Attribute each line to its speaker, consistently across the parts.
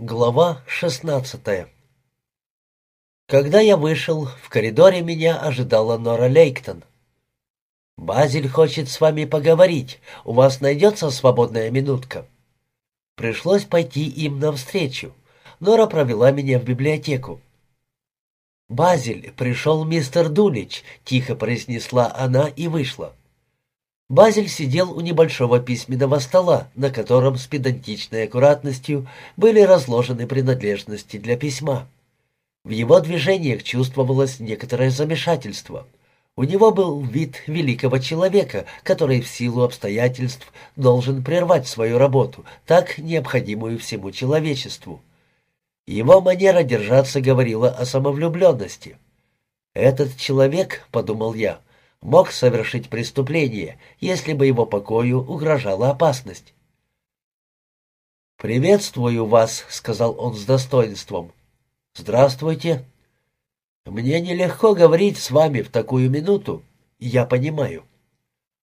Speaker 1: Глава шестнадцатая Когда я вышел, в коридоре меня ожидала Нора Лейктон. «Базиль хочет с вами поговорить. У вас найдется свободная минутка?» Пришлось пойти им навстречу. Нора провела меня в библиотеку. «Базиль, пришел мистер Дулич», — тихо произнесла она и вышла. Базель сидел у небольшого письменного стола, на котором с педантичной аккуратностью были разложены принадлежности для письма. В его движениях чувствовалось некоторое замешательство. У него был вид великого человека, который в силу обстоятельств должен прервать свою работу, так необходимую всему человечеству. Его манера держаться говорила о самовлюбленности. «Этот человек, — подумал я, — мог совершить преступление, если бы его покою угрожала опасность. «Приветствую вас», — сказал он с достоинством. «Здравствуйте». «Мне нелегко говорить с вами в такую минуту, я понимаю».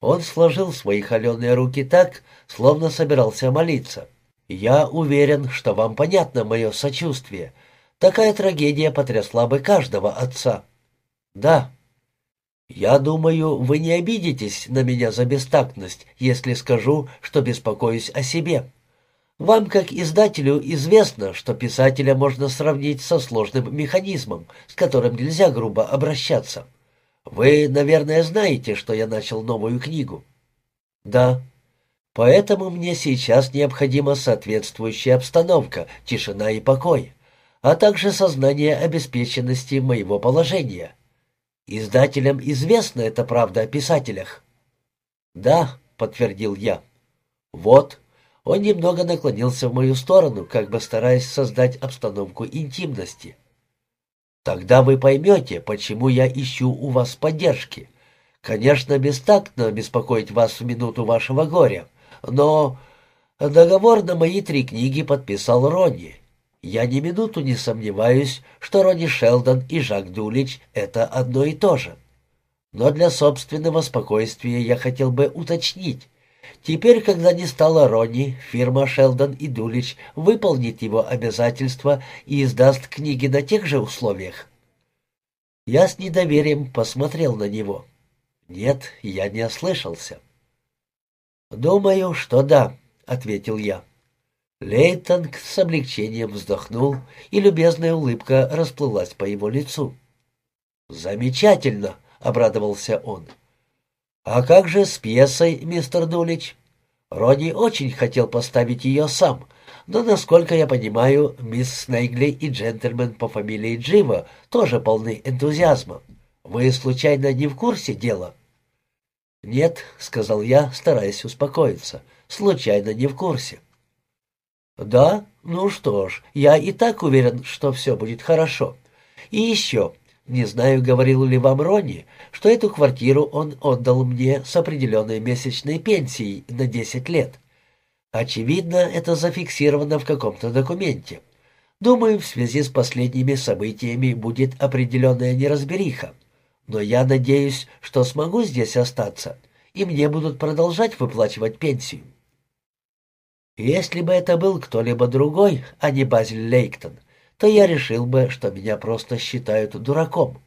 Speaker 1: Он сложил свои холеные руки так, словно собирался молиться. «Я уверен, что вам понятно мое сочувствие. Такая трагедия потрясла бы каждого отца». «Да», «Я думаю, вы не обидитесь на меня за бестактность, если скажу, что беспокоюсь о себе. Вам, как издателю, известно, что писателя можно сравнить со сложным механизмом, с которым нельзя грубо обращаться. Вы, наверное, знаете, что я начал новую книгу?» «Да», Поэтому мне сейчас необходима соответствующая обстановка, тишина и покой, а также сознание обеспеченности моего положения. Издателям известна эта правда о писателях. Да, подтвердил я. Вот. Он немного наклонился в мою сторону, как бы стараясь создать обстановку интимности. Тогда вы поймете, почему я ищу у вас поддержки. Конечно, бестактно беспокоить вас в минуту вашего горя, но договор на мои три книги подписал Ронни. Я ни минуту не сомневаюсь, что Ронни Шелдон и Жак Дулич — это одно и то же. Но для собственного спокойствия я хотел бы уточнить. Теперь, когда не стало Ронни, фирма Шелдон и Дулич выполнит его обязательства и издаст книги на тех же условиях. Я с недоверием посмотрел на него. Нет, я не ослышался. «Думаю, что да», — ответил я. Лейтанг с облегчением вздохнул, и любезная улыбка расплылась по его лицу. «Замечательно!» — обрадовался он. «А как же с пьесой, мистер Дулич?» Ронни очень хотел поставить ее сам, но, насколько я понимаю, мисс Снейгли и джентльмен по фамилии Джива тоже полны энтузиазма. Вы, случайно, не в курсе дела?» «Нет», — сказал я, стараясь успокоиться, — «случайно не в курсе». «Да? Ну что ж, я и так уверен, что все будет хорошо. И еще, не знаю, говорил ли вам Ронни, что эту квартиру он отдал мне с определенной месячной пенсией на десять лет. Очевидно, это зафиксировано в каком-то документе. Думаю, в связи с последними событиями будет определенная неразбериха. Но я надеюсь, что смогу здесь остаться, и мне будут продолжать выплачивать пенсию. Если бы это был кто-либо другой, а не Базиль Лейктон, то я решил бы, что меня просто считают дураком.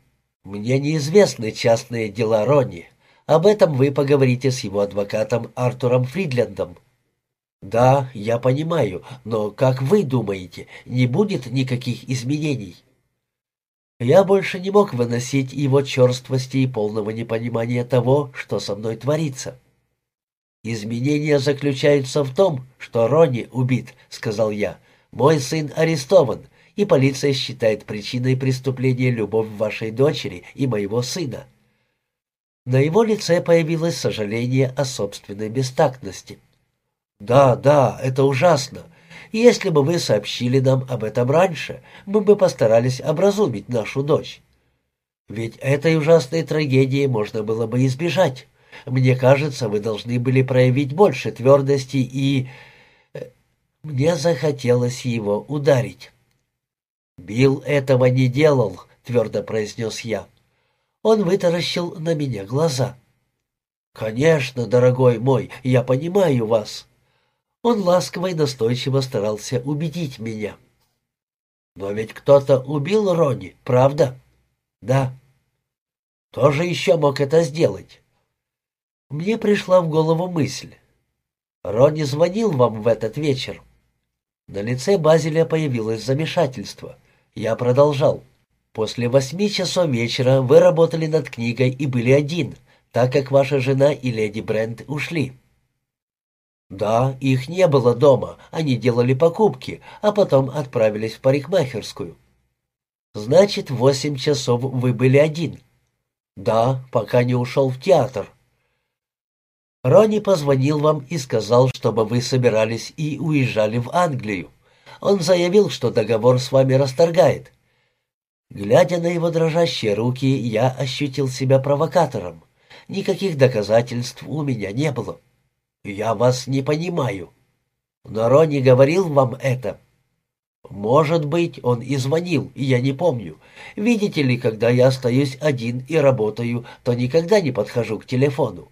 Speaker 1: Мне неизвестны частные дела Ронни. Об этом вы поговорите с его адвокатом Артуром Фридлендом. Да, я понимаю, но, как вы думаете, не будет никаких изменений? Я больше не мог выносить его черствости и полного непонимания того, что со мной творится. «Изменения заключаются в том, что Ронни убит», — сказал я. «Мой сын арестован, и полиция считает причиной преступления любовь вашей дочери и моего сына». На его лице появилось сожаление о собственной бестактности. «Да, да, это ужасно. Если бы вы сообщили нам об этом раньше, мы бы постарались образумить нашу дочь. Ведь этой ужасной трагедии можно было бы избежать». Мне кажется, вы должны были проявить больше твердости и... Э, мне захотелось его ударить. «Билл этого не делал», — твердо произнес я. Он вытаращил на меня глаза. «Конечно, дорогой мой, я понимаю вас». Он ласково и настойчиво старался убедить меня. Но ведь кто-то убил Ронни, правда? Да. Кто же еще мог это сделать? Мне пришла в голову мысль. Ронни звонил вам в этот вечер. На лице Базиля появилось замешательство. Я продолжал. После восьми часов вечера вы работали над книгой и были один, так как ваша жена и леди Брент ушли. Да, их не было дома, они делали покупки, а потом отправились в парикмахерскую. Значит, восемь часов вы были один. Да, пока не ушел в театр. Ронни позвонил вам и сказал, чтобы вы собирались и уезжали в Англию. Он заявил, что договор с вами расторгает. Глядя на его дрожащие руки, я ощутил себя провокатором. Никаких доказательств у меня не было. «Я вас не понимаю». «Но Ронни говорил вам это?» «Может быть, он и звонил, я не помню. Видите ли, когда я остаюсь один и работаю, то никогда не подхожу к телефону.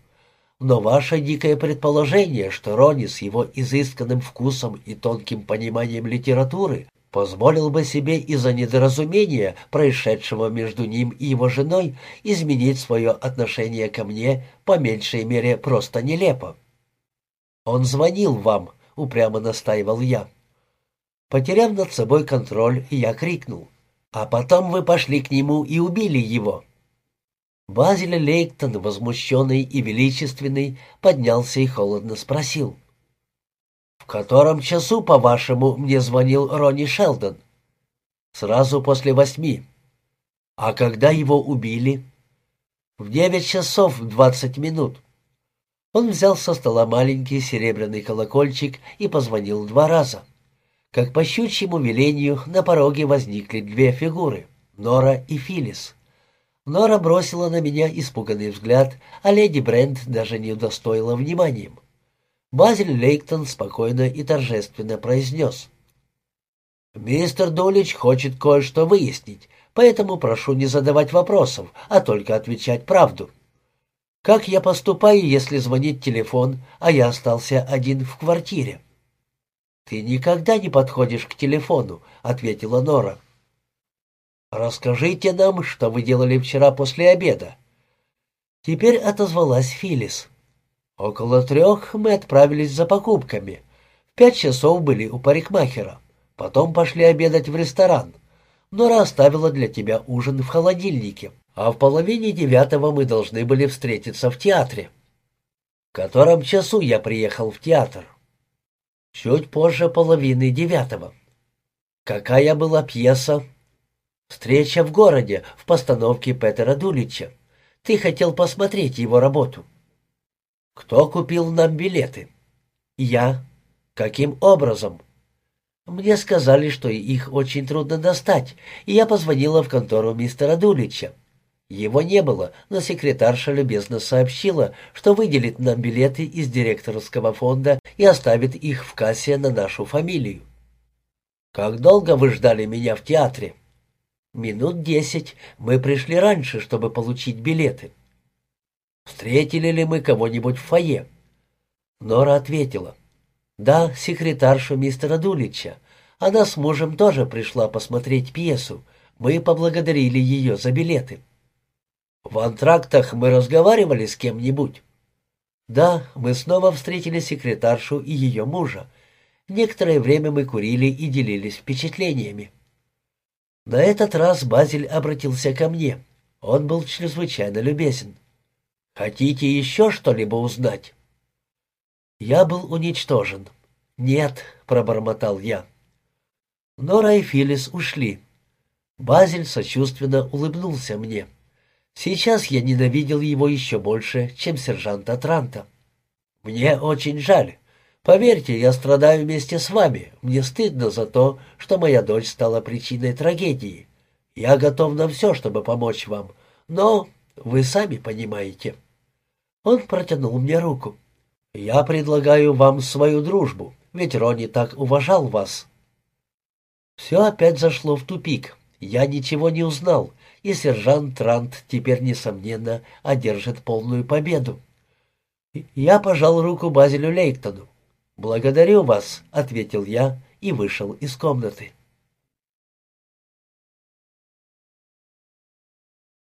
Speaker 1: Но ваше дикое предположение, что Ронни с его изысканным вкусом и тонким пониманием литературы позволил бы себе из-за недоразумения, происшедшего между ним и его женой, изменить свое отношение ко мне, по меньшей мере, просто нелепо. «Он звонил вам», — упрямо настаивал я. Потеряв над собой контроль, я крикнул. «А потом вы пошли к нему и убили его». Базиль Лейктон, возмущенный и величественный, поднялся и холодно спросил. «В котором часу, по-вашему, мне звонил Ронни Шелдон?» «Сразу после восьми». «А когда его убили?» «В девять часов двадцать минут». Он взял со стола маленький серебряный колокольчик и позвонил два раза. Как по щучьему велению на пороге возникли две фигуры — Нора и Филис. Нора бросила на меня испуганный взгляд, а леди Брент даже не удостоила вниманием. Базиль Лейктон спокойно и торжественно произнес. «Мистер Дулич хочет кое-что выяснить, поэтому прошу не задавать вопросов, а только отвечать правду». Как я поступаю, если звонит телефон, а я остался один в квартире? Ты никогда не подходишь к телефону, ответила Нора. Расскажите нам, что вы делали вчера после обеда. Теперь отозвалась Филис. Около трех мы отправились за покупками. В пять часов были у парикмахера. Потом пошли обедать в ресторан. Нора оставила для тебя ужин в холодильнике а в половине девятого мы должны были встретиться в театре. В котором часу я приехал в театр? Чуть позже половины девятого. Какая была пьеса? Встреча в городе, в постановке Петера Дулича. Ты хотел посмотреть его работу. Кто купил нам билеты? Я. Каким образом? Мне сказали, что их очень трудно достать, и я позвонила в контору мистера Дулича. Его не было, но секретарша любезно сообщила, что выделит нам билеты из директорского фонда и оставит их в кассе на нашу фамилию. «Как долго вы ждали меня в театре?» «Минут десять. Мы пришли раньше, чтобы получить билеты». «Встретили ли мы кого-нибудь в фойе?» Нора ответила. «Да, секретаршу мистера Дулича. Она с мужем тоже пришла посмотреть пьесу. Мы поблагодарили ее за билеты». В антрактах мы разговаривали с кем-нибудь? Да, мы снова встретили секретаршу и ее мужа. Некоторое время мы курили и делились впечатлениями. На этот раз Базиль обратился ко мне. Он был чрезвычайно любезен. «Хотите еще что-либо узнать?» Я был уничтожен. «Нет», — пробормотал я. Нора и Филис ушли. Базиль сочувственно улыбнулся мне. Сейчас я ненавидел его еще больше, чем сержанта Транта. «Мне очень жаль. Поверьте, я страдаю вместе с вами. Мне стыдно за то, что моя дочь стала причиной трагедии. Я готов на все, чтобы помочь вам, но вы сами понимаете». Он протянул мне руку. «Я предлагаю вам свою дружбу, ведь Ронни так уважал вас». Все опять зашло в тупик. Я ничего не узнал, и сержант Трант теперь, несомненно, одержит полную победу. Я пожал руку Базилю Лейктону. «Благодарю вас», — ответил я и вышел из комнаты.